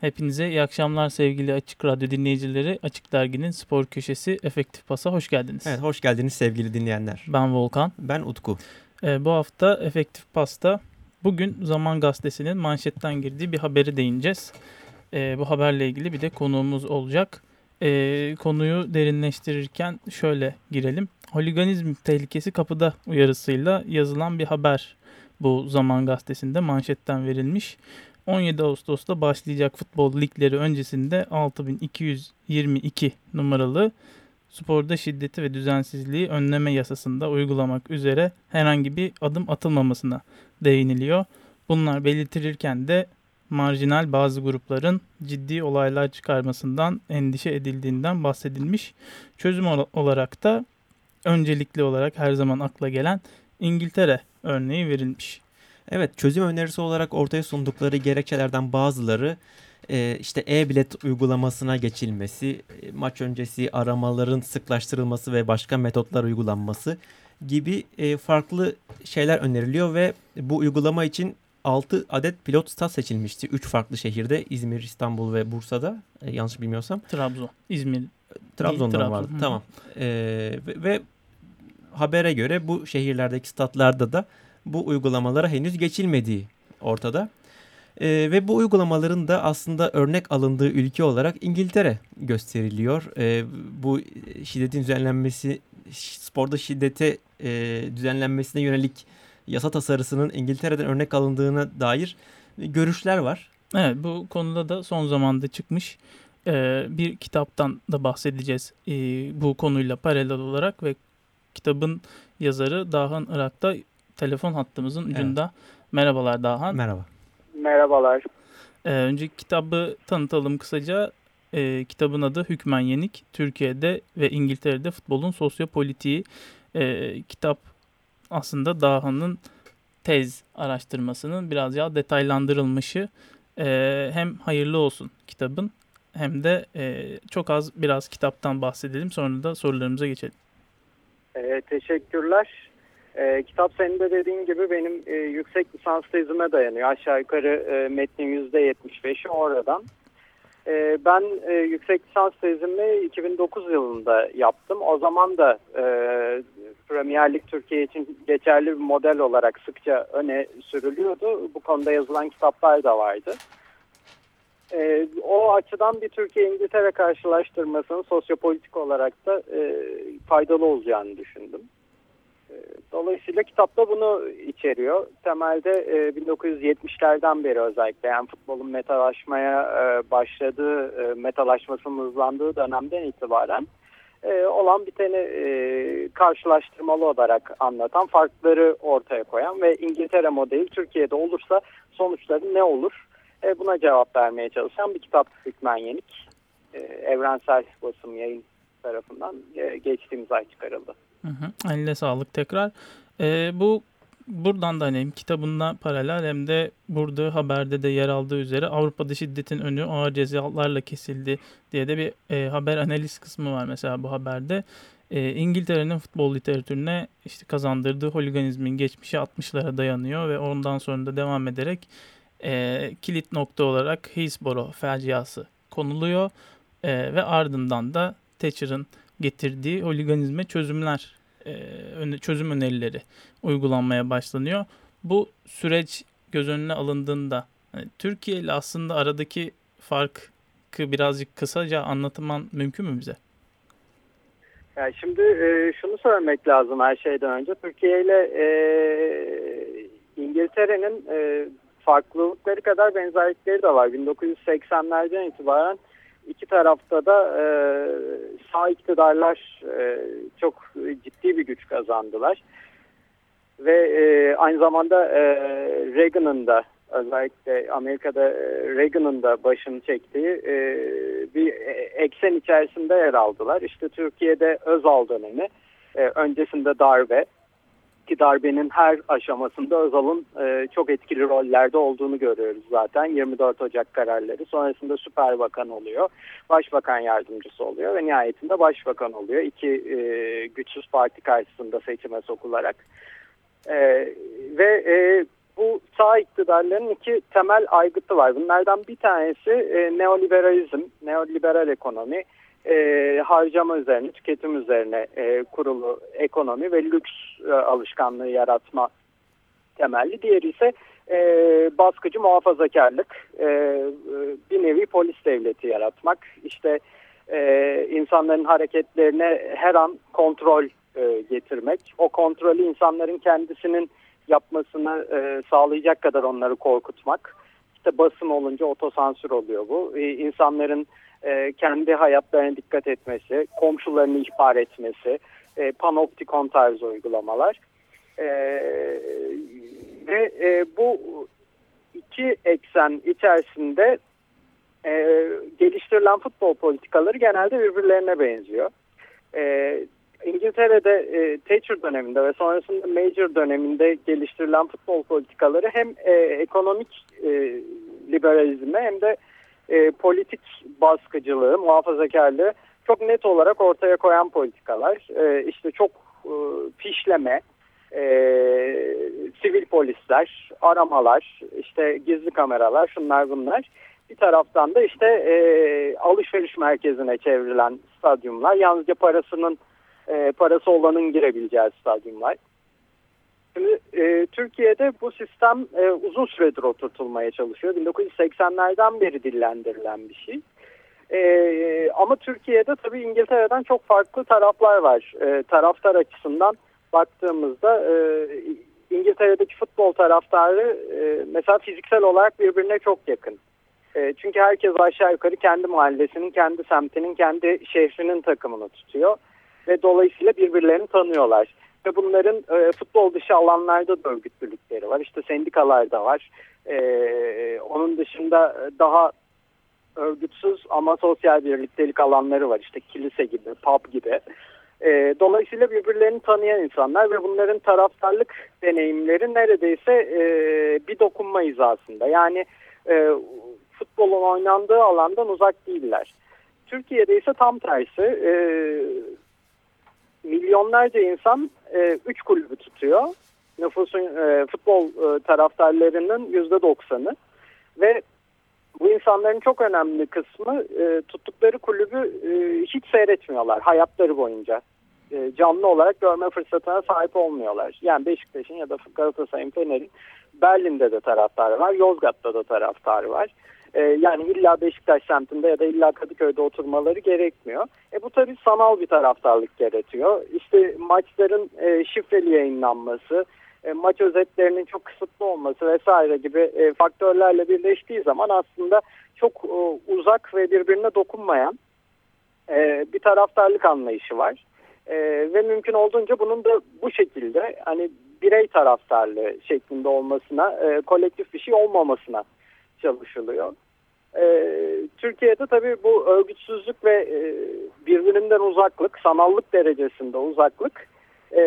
Hepinize iyi akşamlar sevgili Açık Radyo dinleyicileri. Açık Dergi'nin spor köşesi Efektif Pas'a hoş geldiniz. Evet hoş geldiniz sevgili dinleyenler. Ben Volkan. Ben Utku. Ee, bu hafta Efektif Pas'ta bugün Zaman Gazetesi'nin manşetten girdiği bir haberi değineceğiz. Ee, bu haberle ilgili bir de konuğumuz olacak. Ee, konuyu derinleştirirken şöyle girelim. Holiganizm tehlikesi kapıda uyarısıyla yazılan bir haber bu Zaman Gazetesi'nde manşetten verilmiş. 17 Ağustos'ta başlayacak futbol ligleri öncesinde 6222 numaralı sporda şiddeti ve düzensizliği önleme yasasında uygulamak üzere herhangi bir adım atılmamasına değiniliyor. Bunlar belirtilirken de marjinal bazı grupların ciddi olaylar çıkarmasından endişe edildiğinden bahsedilmiş. Çözüm olarak da öncelikli olarak her zaman akla gelen İngiltere örneği verilmiş. Evet çözüm önerisi olarak ortaya sundukları gerekçelerden bazıları e, işte e-bilet uygulamasına geçilmesi, e, maç öncesi aramaların sıklaştırılması ve başka metotlar uygulanması gibi e, farklı şeyler öneriliyor ve bu uygulama için 6 adet pilot stat seçilmişti. 3 farklı şehirde İzmir, İstanbul ve Bursa'da yanlış bilmiyorsam. Trabzon, İzmir. Trabzon'dan Trabzon. vardı. Hı. Tamam. E, ve, ve habere göre bu şehirlerdeki statlarda da bu uygulamalara henüz geçilmediği ortada. E, ve bu uygulamaların da aslında örnek alındığı ülke olarak İngiltere gösteriliyor. E, bu şiddetin düzenlenmesi, sporda şiddete e, düzenlenmesine yönelik yasa tasarısının İngiltere'den örnek alındığına dair görüşler var. Evet bu konuda da son zamanda çıkmış e, bir kitaptan da bahsedeceğiz e, bu konuyla paralel olarak ve kitabın yazarı Dahan Irak'ta telefon hattımızın ucunda. Evet. Merhabalar Dahan. Merhaba. Merhabalar. Ee, önce kitabı tanıtalım kısaca. Ee, kitabın adı Hükmen Yenik. Türkiye'de ve İngiltere'de futbolun sosyopolitiği. Ee, kitap aslında Dahan'ın tez araştırmasının biraz daha detaylandırılmışı. Ee, hem hayırlı olsun kitabın hem de e, çok az biraz kitaptan bahsedelim. Sonra da sorularımıza geçelim. Ee, teşekkürler. E, kitap senin de dediğin gibi benim e, yüksek lisans tezime dayanıyor. Aşağı yukarı e, metnin %75'i oradan. E, ben e, yüksek lisans tezimi 2009 yılında yaptım. O zaman da e, Premier Türkiye için geçerli bir model olarak sıkça öne sürülüyordu. Bu konuda yazılan kitaplar da vardı. E, o açıdan bir Türkiye-İngiltere karşılaştırmasının sosyopolitik olarak da e, faydalı olacağını düşündüm. Dolayısıyla kitapta bunu içeriyor. Temelde e, 1970'lerden beri özellikle yani futbolun metalaşmaya e, başladığı, e, metalaşmasının hızlandığı dönemden itibaren e, olan biteni e, karşılaştırmalı olarak anlatan, farkları ortaya koyan ve İngiltere modeli Türkiye'de olursa sonuçları ne olur? E, buna cevap vermeye çalışan bir kitap Hükmen Yenik. E, evrensel basım yayın tarafından e, geçtiğimiz ay çıkarıldı. Hı. Eline sağlık tekrar. Ee, bu buradan da hani hem kitabında paralel hem de burada haberde de yer aldığı üzere Avrupa'da şiddetin önü ağır cezalarla kesildi diye de bir e, haber analiz kısmı var mesela bu haberde. E, İngiltere'nin futbol literatürüne işte kazandırdığı holiganizmin geçmişi 60'lara dayanıyor ve ondan sonra da devam ederek e, kilit nokta olarak Hillsborough faciası konuluyor e, ve ardından da Thatcher'ın getirdiği holiganizme çözümler, e, çözüm önerileri uygulanmaya başlanıyor. Bu süreç göz önüne alındığında hani Türkiye ile aslında aradaki farkı birazcık kısaca anlatman mümkün mü bize? Yani şimdi e, şunu söylemek lazım her şeyden önce. Türkiye ile e, İngiltere'nin e, farklılıkları kadar benzerlikleri de var. 1980'lerden itibaren iki tarafta da e, sağ iktidarlar e, çok ciddi bir güç kazandılar. Ve e, aynı zamanda e, Reagan'ın da özellikle Amerika'da e, Reagan'ın da başını çektiği e, bir eksen içerisinde yer aldılar. İşte Türkiye'de Özal dönemi, e, öncesinde darbe, ki darbenin her aşamasında Özal'ın e, çok etkili rollerde olduğunu görüyoruz zaten. 24 Ocak kararları sonrasında süper bakan oluyor, başbakan yardımcısı oluyor ve nihayetinde başbakan oluyor. İki e, güçsüz parti karşısında seçime sokularak. E, ve e, bu sağ iktidarların iki temel aygıtı var. Bunlardan bir tanesi e, neoliberalizm, neoliberal ekonomi, e, harcama üzerine, tüketim üzerine e, kurulu ekonomi ve lüks e, alışkanlığı yaratma temelli. Diğeri ise e, baskıcı muhafazakarlık, e, e, bir nevi polis devleti yaratmak, işte e, insanların hareketlerine her an kontrol e, getirmek, o kontrolü insanların kendisinin yapmasını e, sağlayacak kadar onları korkutmak. İşte basın olunca otosansür oluyor bu. E, insanların e, kendi hayatlarına dikkat etmesi, komşularını ihbar etmesi, e, panoptikon tarzı uygulamalar. E, ve e, bu iki eksen içerisinde e, geliştirilen futbol politikaları genelde birbirlerine benziyor. E, İngiltere'de e, Thatcher döneminde ve sonrasında Major döneminde geliştirilen futbol politikaları hem e, ekonomik e, liberalizme hem de e, politik baskıcılığı, muhafazakarlığı çok net olarak ortaya koyan politikalar. E, işte çok e, fişleme, e, sivil polisler, aramalar, işte gizli kameralar, şunlar bunlar. Bir taraftan da işte e, alışveriş merkezine çevrilen stadyumlar, yalnızca parasının e, parası olanın girebileceği stadyumlar. Şimdi e, Türkiye'de bu sistem e, uzun süredir oturtulmaya çalışıyor. 1980'lerden beri dillendirilen bir şey. E, ama Türkiye'de tabii İngiltere'den çok farklı taraflar var. E, taraftar açısından baktığımızda e, İngiltere'deki futbol taraftarı e, mesela fiziksel olarak birbirine çok yakın. E, çünkü herkes aşağı yukarı kendi mahallesinin, kendi semtinin, kendi şehrinin takımını tutuyor. Ve dolayısıyla birbirlerini tanıyorlar. Ve bunların e, futbol dışı alanlarda da örgütlülükleri var. İşte sendikalar da var. E, onun dışında daha örgütsüz ama sosyal birliktelik alanları var. İşte kilise gibi, pub gibi. E, dolayısıyla birbirlerini tanıyan insanlar ve bunların taraftarlık deneyimleri neredeyse e, bir dokunma hizasında. Yani e, futbolun oynandığı alandan uzak değiller. Türkiye'de ise tam tersi. E, milyonlarca insan e, üç kulübü tutuyor. Nüfusun e, futbol e, taraftarlarının yüzde doksanı ve bu insanların çok önemli kısmı e, tuttukları kulübü e, hiç seyretmiyorlar hayatları boyunca. E, canlı olarak görme fırsatına sahip olmuyorlar. Yani Beşiktaş'ın ya da Galatasaray'ın Fener'in Berlin'de de taraftarı var, Yozgat'ta da taraftarı var. E, yani illa Beşiktaş semtinde ya da illa Kadıköy'de oturmaları gerekmiyor. E, bu tabii sanal bir taraftarlık gerekiyor. İşte maçların e, şifreli yayınlanması, e, maç özetlerinin çok kısıtlı olması vesaire gibi e, faktörlerle birleştiği zaman aslında çok e, uzak ve birbirine dokunmayan e, bir taraftarlık anlayışı var. E, ve mümkün olduğunca bunun da bu şekilde hani birey taraftarlığı şeklinde olmasına, e, kolektif bir şey olmamasına çalışılıyor. E, Türkiye'de tabii bu örgütsüzlük ve e, birbirinden uzaklık, sanallık derecesinde uzaklık e,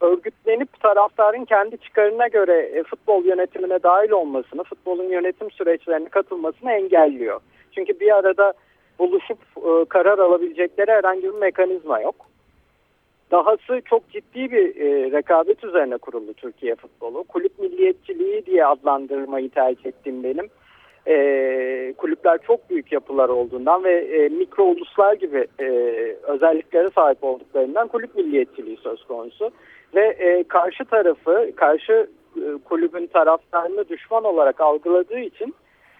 örgütlenip taraftarın kendi çıkarına göre e, futbol yönetimine dahil olmasını, futbolun yönetim süreçlerine katılmasını engelliyor. Çünkü bir arada buluşup e, karar alabilecekleri herhangi bir mekanizma yok. Dahası çok ciddi bir e, rekabet üzerine kuruldu Türkiye futbolu. Kulüp milliyetçiliği diye adlandırmayı tercih ettiğim benim. E, kulüpler çok büyük yapılar olduğundan ve e, mikro uluslar gibi e, özelliklere sahip olduklarından kulüp milliyetçiliği söz konusu. Ve e, karşı tarafı, karşı e, kulübün taraftarını düşman olarak algıladığı için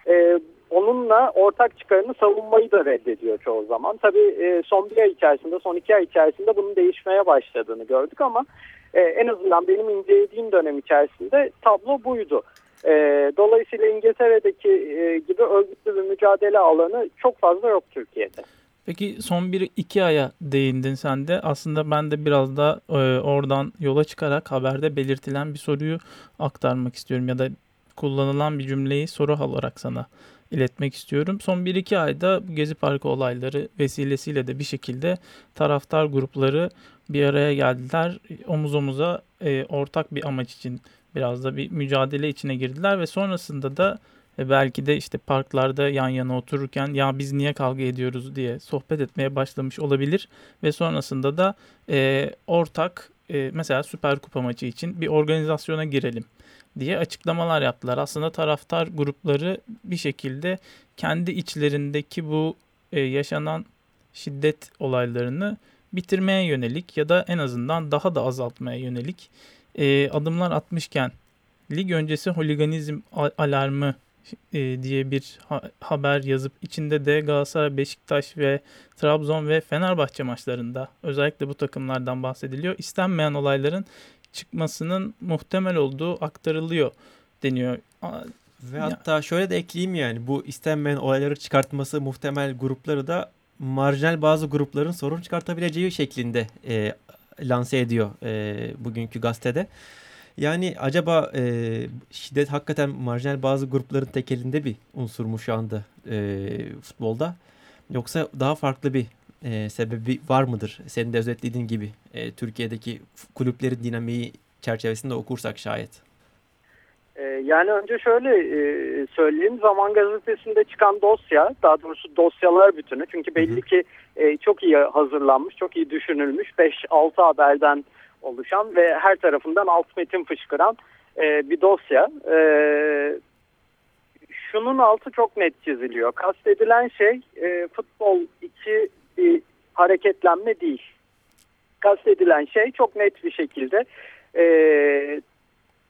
e, onunla ortak çıkarını savunmayı da reddediyor çoğu zaman. Tabii e, son bir ay içerisinde, son iki ay içerisinde bunun değişmeye başladığını gördük ama e, en azından benim incelediğim dönem içerisinde tablo buydu. E, dolayısıyla İngiltere'deki gibi örgütlü bir mücadele alanı çok fazla yok Türkiye'de. Peki son bir iki aya değindin sen de. Aslında ben de biraz da oradan yola çıkarak haberde belirtilen bir soruyu aktarmak istiyorum ya da kullanılan bir cümleyi soru olarak sana iletmek istiyorum. Son 1-2 ayda Gezi Parkı olayları vesilesiyle de bir şekilde taraftar grupları bir araya geldiler. Omuz omuza e, ortak bir amaç için biraz da bir mücadele içine girdiler ve sonrasında da e, belki de işte parklarda yan yana otururken ya biz niye kavga ediyoruz diye sohbet etmeye başlamış olabilir ve sonrasında da e, ortak e, mesela Süper Kupa maçı için bir organizasyona girelim diye açıklamalar yaptılar. Aslında taraftar grupları bir şekilde kendi içlerindeki bu e, yaşanan şiddet olaylarını bitirmeye yönelik ya da en azından daha da azaltmaya yönelik e, adımlar atmışken lig öncesi holiganizm alarmı e, diye bir ha- haber yazıp içinde de Galatasaray, Beşiktaş ve Trabzon ve Fenerbahçe maçlarında özellikle bu takımlardan bahsediliyor. İstenmeyen olayların çıkmasının muhtemel olduğu aktarılıyor deniyor. Ve hatta şöyle de ekleyeyim yani bu istenmeyen olayları çıkartması muhtemel grupları da marjinal bazı grupların sorun çıkartabileceği şeklinde e, lanse ediyor e, bugünkü gazetede. Yani acaba e, şiddet hakikaten marjinal bazı grupların tekelinde bir unsur mu şu anda e, futbolda? Yoksa daha farklı bir e, sebebi var mıdır? Senin de özetlediğin gibi e, Türkiye'deki kulüplerin dinamiği çerçevesinde okursak şayet. E, yani önce şöyle e, söyleyeyim. Zaman Gazetesi'nde çıkan dosya, daha doğrusu dosyalar bütünü. Çünkü belli ki e, çok iyi hazırlanmış, çok iyi düşünülmüş. 5-6 haberden oluşan ve her tarafından alt metin fışkıran bir dosya. Şunun altı çok net çiziliyor. Kastedilen şey futbol içi bir hareketlenme değil. Kastedilen şey çok net bir şekilde e,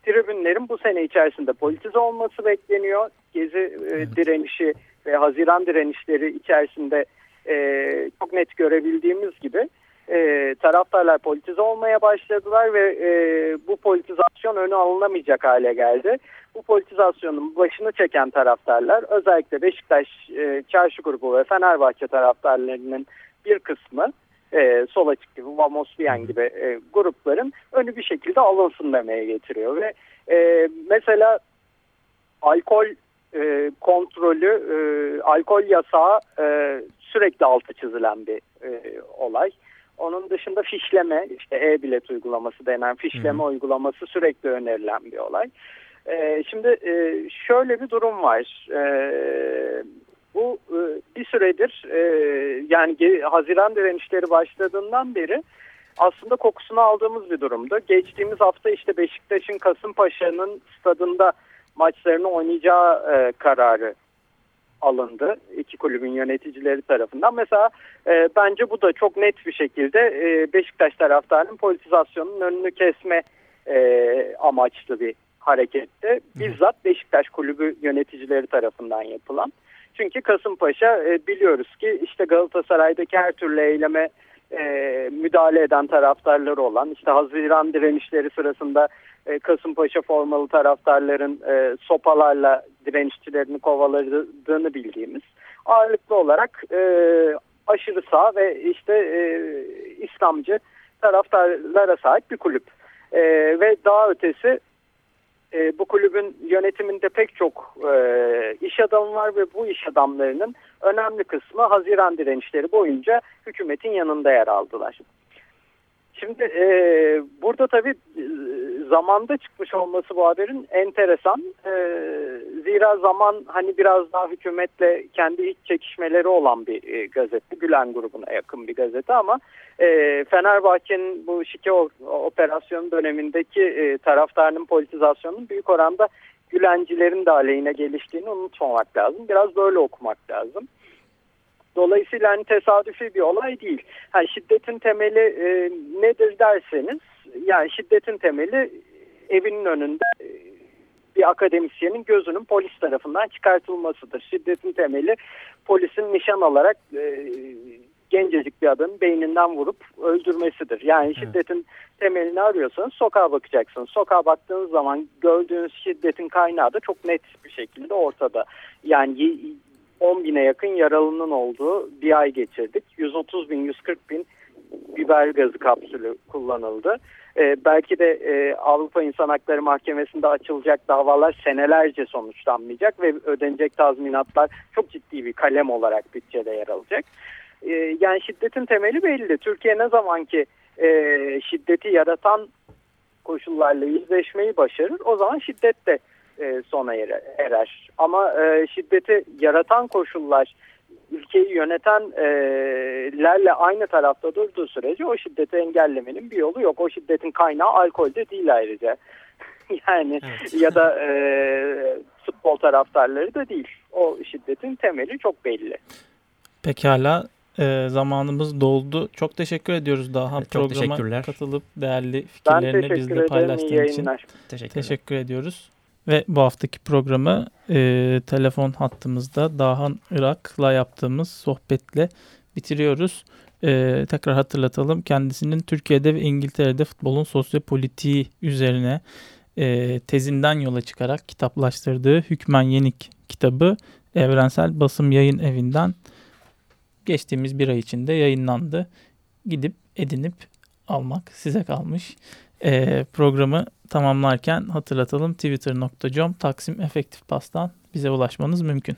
tribünlerin bu sene içerisinde politize olması bekleniyor. Gezi e, evet. direnişi ve Haziran direnişleri içerisinde e, çok net görebildiğimiz gibi e, taraftarlar politize olmaya başladılar ve e, bu politizasyon önü alınamayacak hale geldi. Bu politizasyonun başını çeken taraftarlar özellikle Beşiktaş, e, Çarşı grubu ve Fenerbahçe taraftarlarının bir kısmı e, sol açık gibi, Vamos Bien gibi e, grupların önü bir şekilde alınsın demeye getiriyor. Ve e, mesela alkol e, kontrolü, e, alkol yasağı e, sürekli altı çizilen bir e, olay. Onun dışında fişleme, işte e-bilet uygulaması denen fişleme Hı. uygulaması sürekli önerilen bir olay. E, şimdi e, şöyle bir durum var. E, bu e, bir süredir e, yani Haziran direnişleri başladığından beri aslında kokusunu aldığımız bir durumdu. Geçtiğimiz hafta işte Beşiktaş'ın Kasımpaşa'nın stadında maçlarını oynayacağı e, kararı alındı iki kulübün yöneticileri tarafından. Mesela e, bence bu da çok net bir şekilde e, Beşiktaş taraftarının politizasyonun önünü kesme e, amaçlı bir harekette. Bizzat Beşiktaş kulübü yöneticileri tarafından yapılan. Çünkü Kasımpaşa e, biliyoruz ki işte Galatasaray'daki her türlü eyleme e, müdahale eden taraftarları olan işte Haziran direnişleri sırasında e, Kasımpaşa formalı taraftarların e, sopalarla direnişçilerini kovaladığını bildiğimiz ağırlıklı olarak e, aşırı sağ ve işte e, İslamcı taraftarlara sahip bir kulüp. E, ve daha ötesi e, bu kulübün yönetiminde pek çok e, iş adamı var ve bu iş adamlarının önemli kısmı Haziran direnişleri boyunca hükümetin yanında yer aldılar. Şimdi e, burada tabii zamanda çıkmış olması bu haberin enteresan. E, zira zaman hani biraz daha hükümetle kendi iç çekişmeleri olan bir e, gazete. Gülen grubuna yakın bir gazete ama e, Fenerbahçe'nin bu şike operasyonu dönemindeki e, taraftarının politizasyonunun büyük oranda Gülencilerin de aleyhine geliştiğini unutmamak lazım. Biraz böyle okumak lazım. Dolayısıyla hani tesadüfi bir olay değil. Yani şiddetin temeli e, nedir derseniz yani şiddetin temeli evinin önünde e, bir akademisyenin gözünün polis tarafından çıkartılmasıdır. Şiddetin temeli polisin nişan alarak e, gencecik bir adamın beyninden vurup öldürmesidir. Yani şiddetin evet. temelini arıyorsanız sokağa bakacaksınız. Sokağa baktığınız zaman gördüğünüz şiddetin kaynağı da çok net bir şekilde ortada. Yani 10 bine yakın yaralının olduğu bir ay geçirdik. 130 bin, 140 bin biber gazı kapsülü kullanıldı. Ee, belki de e, Avrupa İnsan Hakları Mahkemesi'nde açılacak davalar senelerce sonuçlanmayacak ve ödenecek tazminatlar çok ciddi bir kalem olarak bütçede yer alacak. Ee, yani şiddetin temeli belli. Türkiye ne zaman ki e, şiddeti yaratan koşullarla yüzleşmeyi başarır o zaman şiddet de e, sona erer. Ama e, şiddeti yaratan koşullar ülkeyi yönetenlerle aynı tarafta durduğu sürece o şiddeti engellemenin bir yolu yok. O şiddetin kaynağı alkolde değil ayrıca. yani evet. ya da e, futbol taraftarları da değil. O şiddetin temeli çok belli. Pekala e, zamanımız doldu. Çok teşekkür ediyoruz daha evet, programa katılıp değerli fikirlerini bizle paylaştığın için. Teşekkür, teşekkür ediyoruz. Ve bu haftaki programı e, telefon hattımızda Dahan Irak'la yaptığımız sohbetle bitiriyoruz. E, tekrar hatırlatalım. Kendisinin Türkiye'de ve İngiltere'de futbolun sosyopolitiği üzerine e, tezinden yola çıkarak kitaplaştırdığı Hükmen Yenik kitabı Evrensel Basım Yayın Evi'nden geçtiğimiz bir ay içinde yayınlandı. Gidip edinip almak size kalmış. E, programı tamamlarken hatırlatalım twitter.com Taksim Efektif Pas'tan bize ulaşmanız mümkün.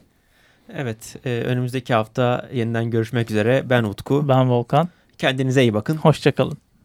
Evet e, önümüzdeki hafta yeniden görüşmek üzere. Ben Utku. Ben Volkan. Kendinize iyi bakın. Hoşçakalın.